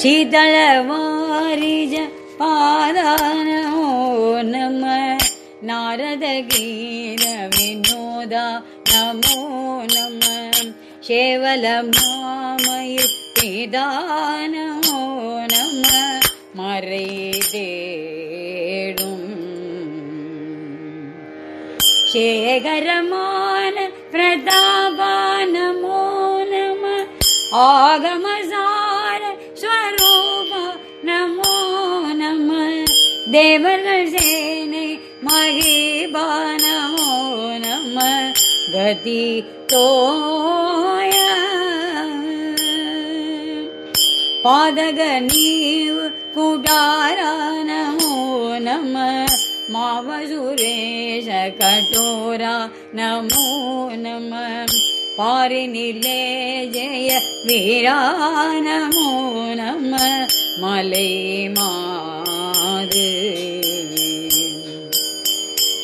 शीतलवारिज पादानमो ओ नमः नारदगीन नमो। नमः शेवल मामयुक्तिदा न ओणम् शेखरमान प्रतापा नमो। नमः आगमसा देवन सेन महेब नमो नमः गति तोय। पादगनीव कुदारा नमो नमः मा वसुरेश कटोरा नमो नमः। पारिनिर्देजय वीरा नमो नम मलै मा யாது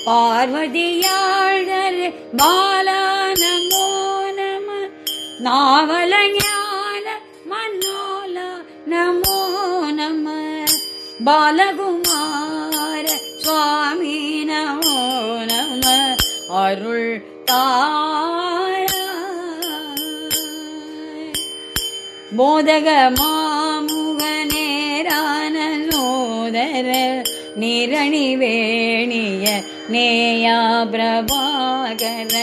பார்வதியாழர் பாலான மோனம நாவல ஞான மன்னோல நமோ நம பாலகுமார சுவாமி நமோ நம அருள் தார. போதகமா நோதர நிரணி வேணிய நேயா பிரபாகர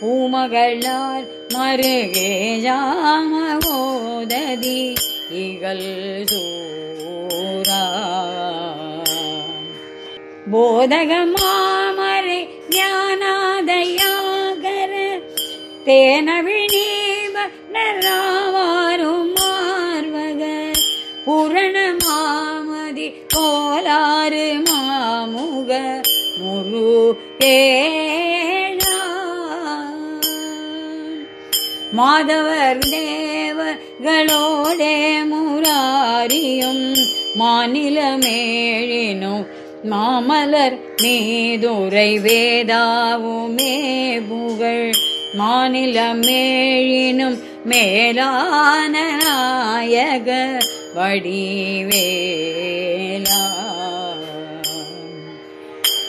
பூமகளார் மருகே ஜாமகோததி இகல் சூரா. போதக மாமரை ஞானாதயாகர தேனவிணீவ நராவாரும் மார்வக புரண கோலாறு மாமுக முரு மாதவர் தேவர்களோடே முராரியும் மாநிலமேழினும் மாமலர் மீதுரை வேதாவுமே புகழ். மாநிலமேழினும் மேலான நாயகர் வடிவேலா.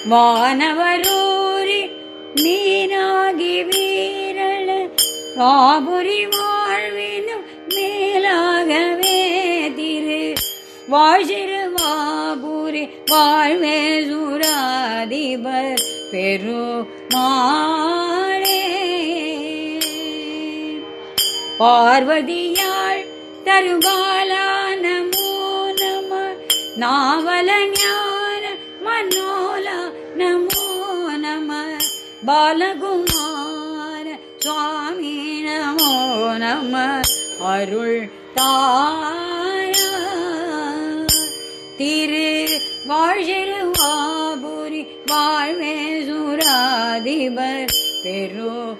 வானவரூரி மீனாகி வீரள காபுரி வாழ்வினும் மேலாகவே திரு. வாழ்சிறு வாபுரி வாழ்வே சுராதிபர் பெருமாளே. பார்வதியாள் தருபாலா நமோ நம நாவல ஞான மனோலா நமோ நம பாலகுமார சுவாமி நமோ நம அருள் தாரா திரு வாழ்கிறு வாபுரி வாழ்வே சுராதிபர் பெருமாளே